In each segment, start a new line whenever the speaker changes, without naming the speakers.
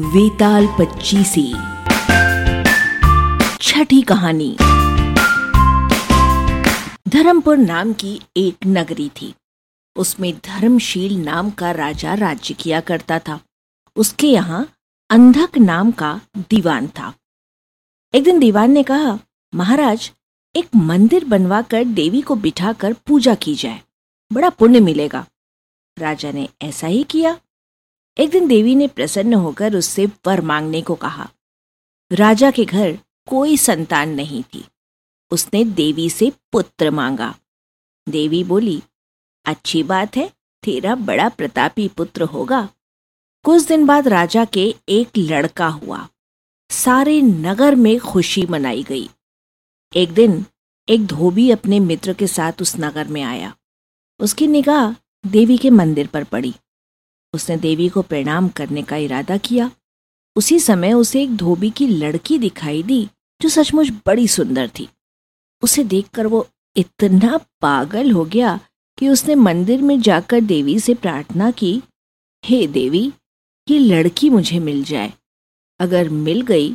वेताल पच्चीसी। छठी कहानी। धर्मपुर नाम की एक नगरी थी। उसमें धर्मशील नाम का राजा राज्य किया करता था। उसके यहाँ अंधक नाम का दीवान था। एक दिन दीवान ने कहा, महाराज, एक मंदिर बनवाकर देवी को बिठाकर पूजा की जाए। बड़ा पुण्य मिलेगा। राजा ने ऐसा ही किया। एक दिन देवी ने प्रसन्न होकर उससे वर मांगने को कहा, राजा के घर कोई संतान नहीं थी। उसने देवी से पुत्र मांगा देवी बोली, अच्छी बात है, तेरा बड़ा प्रतापी पुत्र होगा। कुछ दिन बाद राजा के एक लड़का हुआ। सारे नगर में खुशी मनाई गई। एक दिन एक धोबी अपने मित्र के साथ उस नगर में आया। उसकी निगाह देवी के मंदिर पर पड़ी। उसने देवी को प्रणाम करने का इरादा किया। उसी समय उसे एक धोबी की लड़की दिखाई दी, जो सचमुच बड़ी सुंदर थी। उसे देखकर वो इतना पागल हो गया कि उसने मंदिर में जाकर देवी से प्रार्थना की, हे देवी, ये लड़की मुझे मिल जाए। अगर मिल गई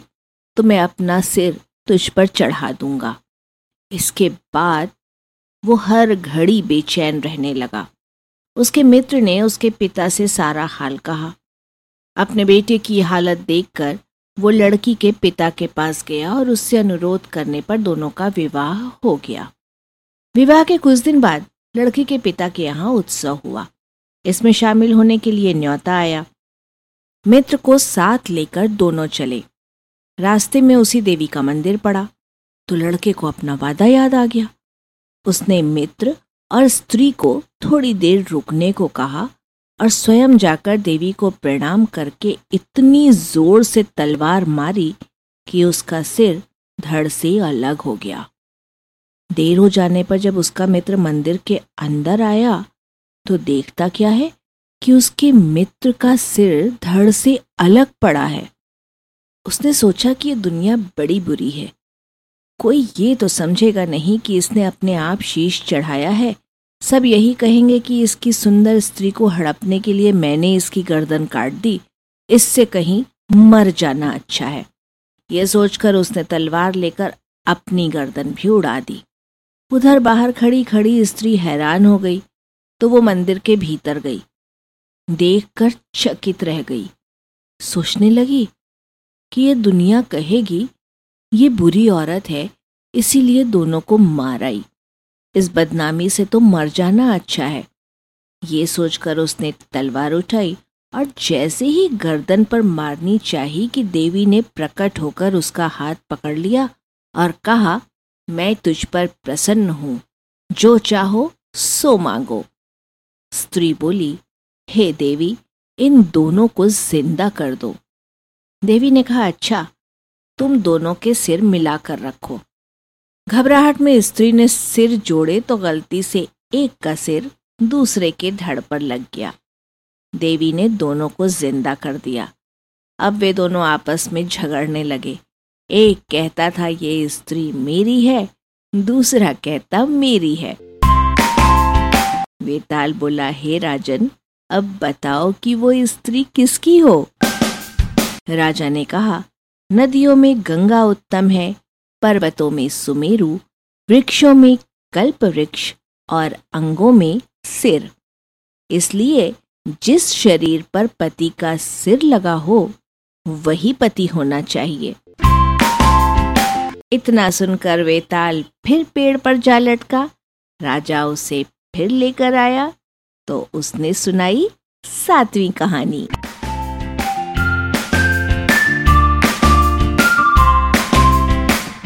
तो मैं अपना सिर तुझ पर चढ़ा दूँगा। इसके बाद वो हर घड़ी बेचैन रहने लगा। उसके मित्र ने उसके पिता से सारा हाल कहा। अपने बेटे की हालत देखकर वो लड़की के पिता के पास गया और उससे अनुरोध करने पर दोनों का विवाह हो गया। विवाह के कुछ दिन बाद लड़की के पिता के यहाँ उत्सव हुआ। इसमें शामिल होने के लिए न्योता आया। मित्र को साथ लेकर दोनों चले। रास्ते में उसी देवी का मंदिर पड़ा। तो लड़के को अपना वादा याद आ गया। उसने मित्र और स्त्री को थोड़ी देर रुकने को कहा और स्वयं जाकर देवी को प्रणाम करके इतनी ज़ोर से तलवार मारी कि उसका सिर धड़ से अलग हो गया। देर हो जाने पर जब उसका मित्र मंदिर के अंदर आया तो देखता क्या है कि उसके मित्र का सिर धड़ से अलग पड़ा है। उसने सोचा कि यह दुनिया बड़ी बुरी है। कोई ये तो समझेगा नहीं कि इसने अपने आप शीश चढ़ाया है। सब यही कहेंगे कि इसकी सुंदर स्त्री को हड़पने के लिए मैंने इसकी गर्दन काट दी। इससे कहीं मर जाना अच्छा है। यह सोचकर उसने तलवार लेकर अपनी गर्दन भी उड़ा दी। उधर बाहर खड़ी खड़ी स्त्री हैरान हो गई तो वो मंदिर के भीतर गई। देखकर चकित रह गई। सोचने लगी कि ये दुनिया कहेगी ये बुरी औरत है, इसीलिए दोनों को मार आई। इस बदनामी से तो मर जाना अच्छा है। ये सोचकर उसने तलवार उठाई और जैसे ही गर्दन पर मारनी चाहिए कि देवी ने प्रकट होकर उसका हाथ पकड़ लिया और कहा, मैं तुझ पर प्रसन्न हूँ। जो चाहो, सो मांगो। स्त्री बोली, हे देवी, इन दोनों को ज़िंदा कर दो। देवी ने कहा अच्छा तुम दोनों के सिर मिलाकर रखो। घबराहट में स्त्री ने सिर जोड़े तो गलती से एक का सिर दूसरे के धड़ पर लग गया। देवी ने दोनों को ज़िंदा कर दिया। अब वे दोनों आपस में झगड़ने लगे। एक कहता था, ये स्त्री मेरी है। दूसरा कहता, मेरी है। वेताल बोला, हे राजन, अब बताओ कि वो स्त्री किसकी हो? राजा ने कहा नदियों में गंगा उत्तम है, पर्वतों में सुमेरु, वृक्षों में कल्प वृक्ष और अंगों में सिर। इसलिए जिस शरीर पर पति का सिर लगा हो, वही पति होना चाहिए। इतना सुनकर वेताल फिर पेड़ पर जा लटका। राजा उसे फिर लेकर आया तो उसने सुनाई सातवीं कहानी।